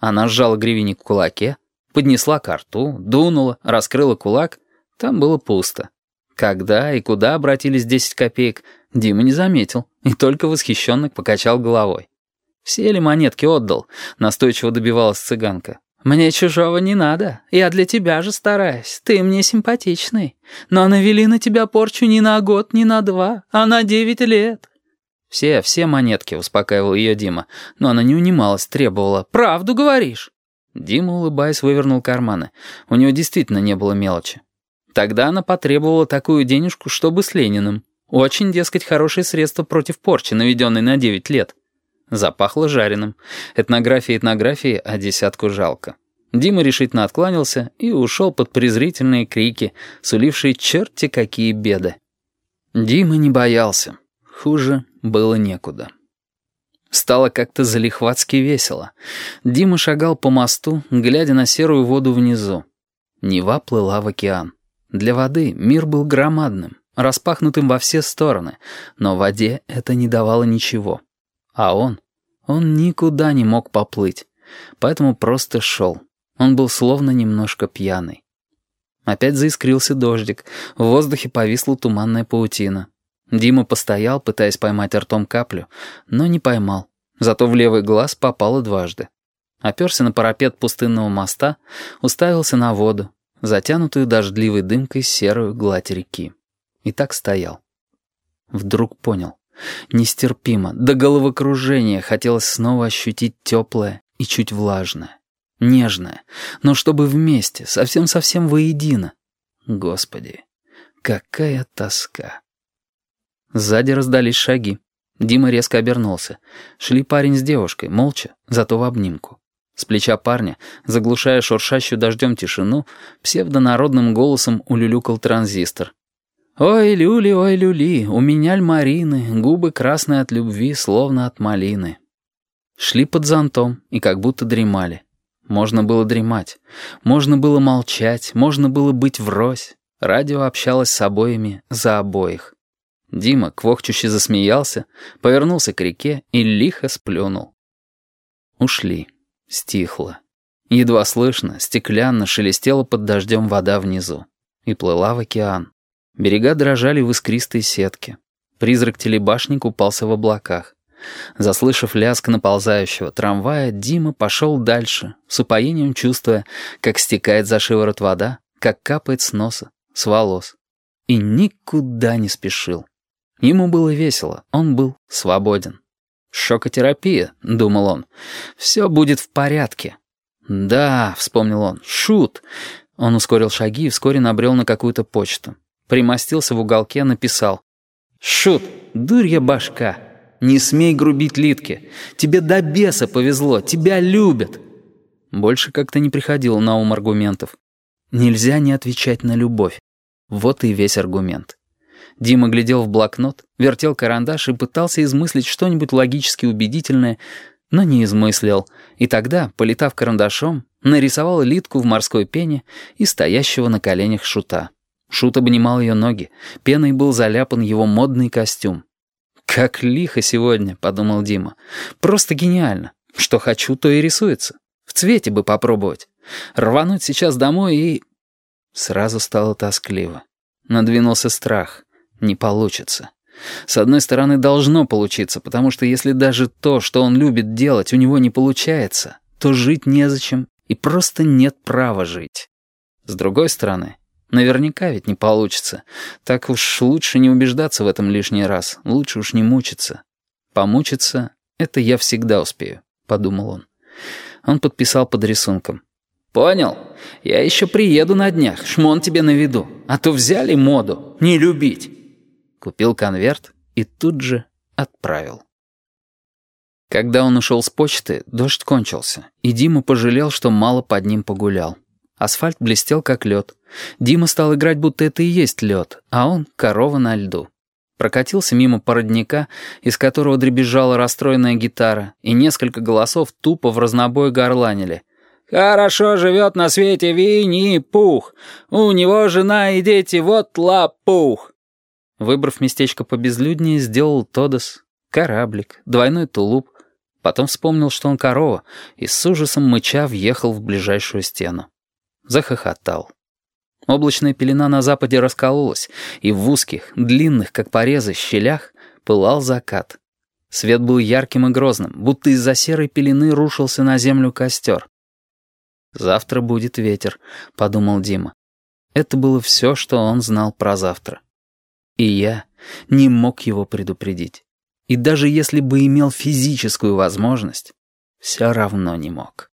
Она сжала гривенник в кулаке, поднесла ко рту, дунула, раскрыла кулак. Там было пусто. Когда и куда обратились 10 копеек, Дима не заметил и только восхищенно покачал головой. «Все ли монетки отдал?» — настойчиво добивалась цыганка. «Мне чужого не надо. Я для тебя же стараюсь. Ты мне симпатичный. Но навели на тебя порчу не на год, не на два, а на девять лет». «Все, все монетки», — успокаивал ее Дима. Но она не унималась, требовала. «Правду говоришь?» Дима, улыбаясь, вывернул карманы. У него действительно не было мелочи. Тогда она потребовала такую денежку, чтобы с Лениным. Очень, дескать, хорошее средство против порчи, наведенной на девять лет. Запахло жареным. Этнография этнографии, а десятку жалко. Дима решительно откланялся и ушел под презрительные крики, сулившие черти какие беды. Дима не боялся. Хуже было некуда. Стало как-то залихватски весело. Дима шагал по мосту, глядя на серую воду внизу. Нева плыла в океан. Для воды мир был громадным, распахнутым во все стороны, но воде это не давало ничего. А он? Он никуда не мог поплыть, поэтому просто шел. Он был словно немножко пьяный. Опять заискрился дождик, в воздухе повисла туманная паутина. Дима постоял, пытаясь поймать ртом каплю, но не поймал. Зато в левый глаз попало дважды. Оперся на парапет пустынного моста, уставился на воду, затянутую дождливой дымкой серую гладь реки. И так стоял. Вдруг понял. Нестерпимо, до головокружения хотелось снова ощутить теплое и чуть влажное. Нежное, но чтобы вместе, совсем-совсем воедино. Господи, какая тоска. Сзади раздались шаги. Дима резко обернулся. Шли парень с девушкой, молча, зато в обнимку. С плеча парня, заглушая шуршащую дождем тишину, псевдонародным голосом улюлюкал транзистор. «Ой, люли, ой, люли, у меня льмарины, губы красные от любви, словно от малины». Шли под зонтом и как будто дремали. Можно было дремать, можно было молчать, можно было быть врозь. Радио общалось с обоими за обоих. Дима квохчуще засмеялся, повернулся к реке и лихо сплюнул. Ушли. Стихло. Едва слышно, стеклянно шелестела под дождем вода внизу. И плыла в океан. Берега дрожали в искристой сетке. Призрак телебашник упался в облаках. Заслышав лязг наползающего трамвая, Дима пошел дальше, с упоением чувствуя, как стекает за шиворот вода, как капает с носа, с волос. И никуда не спешил. Ему было весело, он был свободен. «Шокотерапия», — думал он, — «все будет в порядке». «Да», — вспомнил он, — «шут». Он ускорил шаги и вскоре набрел на какую-то почту. Примостился в уголке, написал. «Шут, дурья башка, не смей грубить Литке. Тебе до беса повезло, тебя любят». Больше как-то не приходило на ум аргументов. Нельзя не отвечать на любовь. Вот и весь аргумент. Дима глядел в блокнот, вертел карандаш и пытался измыслить что-нибудь логически убедительное, но не измыслил. И тогда, полетав карандашом, нарисовал Литку в морской пене и стоящего на коленях шута. Шут обнимал ее ноги, пеной был заляпан его модный костюм. «Как лихо сегодня», — подумал Дима. «Просто гениально. Что хочу, то и рисуется. В цвете бы попробовать. Рвануть сейчас домой и...» Сразу стало тоскливо. Надвинулся страх. Не получится. С одной стороны, должно получиться, потому что если даже то, что он любит делать, у него не получается, то жить незачем и просто нет права жить. С другой стороны, наверняка ведь не получится. Так уж лучше не убеждаться в этом лишний раз, лучше уж не мучиться. Помучиться — это я всегда успею, — подумал он. Он подписал под рисунком. «Понял? Я еще приеду на днях, шмон тебе на виду. А то взяли моду не любить» купил конверт и тут же отправил. Когда он ушел с почты, дождь кончился, и Дима пожалел, что мало под ним погулял. Асфальт блестел, как лед. Дима стал играть, будто это и есть лед, а он — корова на льду. Прокатился мимо породника, из которого дребезжала расстроенная гитара, и несколько голосов тупо в разнобой горланили. «Хорошо живет на свете Винни-Пух! У него жена и дети, вот лапух!» Выбрав местечко побезлюднее, сделал Тодос, кораблик, двойной тулуп Потом вспомнил, что он корова, и с ужасом мыча въехал в ближайшую стену. Захохотал. Облачная пелена на западе раскололась, и в узких, длинных, как порезы, щелях пылал закат. Свет был ярким и грозным, будто из-за серой пелены рушился на землю костер. «Завтра будет ветер», — подумал Дима. Это было все, что он знал про завтра. И я не мог его предупредить. И даже если бы имел физическую возможность, все равно не мог.